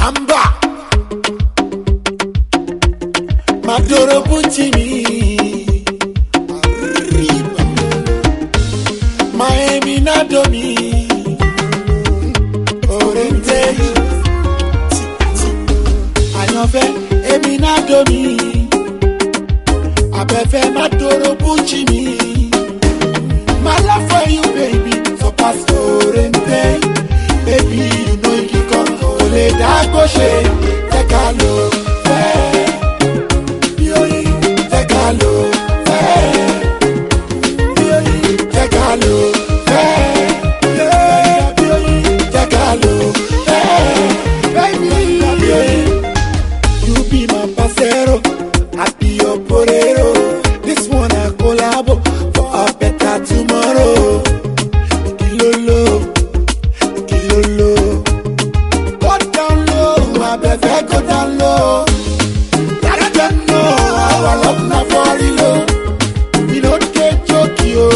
samba madoro puntimi arriba maemi nadomi orente ayanfẹ emi nadomi abẹfẹ madoro puntimi. accrocher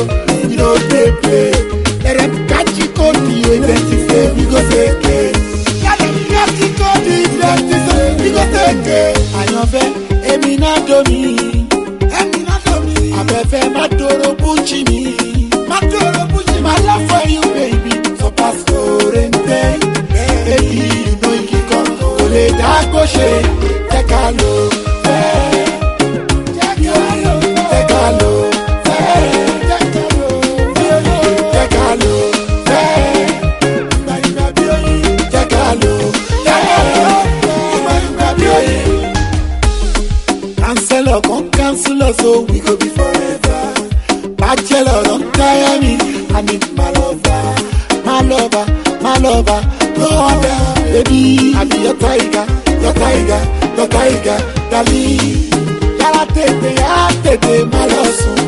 we no dey play. Ẹ̀rẹ̀ catch it, ẹgbẹ́ ti ṣe bí kò ṣe ké. Yálẹ̀ kájíkò ní ẹgbẹ́ ti ṣe bí kò ṣe ké. Àyànfẹ́ èmi náà domi. Èmi náà domi. Afẹ́fẹ́ má dòrò bújì mi. Má dòrò bújì mi. My love for you baby. Sọpasọ̀ rẹ̀ ń tẹ́. Baby you know you come. Kò lè dá kó Bachelor come cancel us, so we could be forever. Bachelor, don't tire me. I need my lover, my lover, my lover. No other, baby. I be your tiger, your tiger, your tiger, darling. Yàrá tètè, yàrá tètè, má lọ sùn.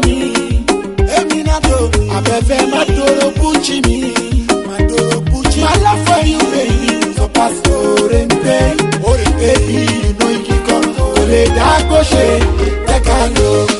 tó mi èmi náà tó abẹ́fẹ́ má dòrò kúchi mi má dòrò kúchi má láfọ yín bèyí sọpá sí oore ń pé oore ń pé bí inú igi kò lè dá gbóṣe ẹ̀ka lò.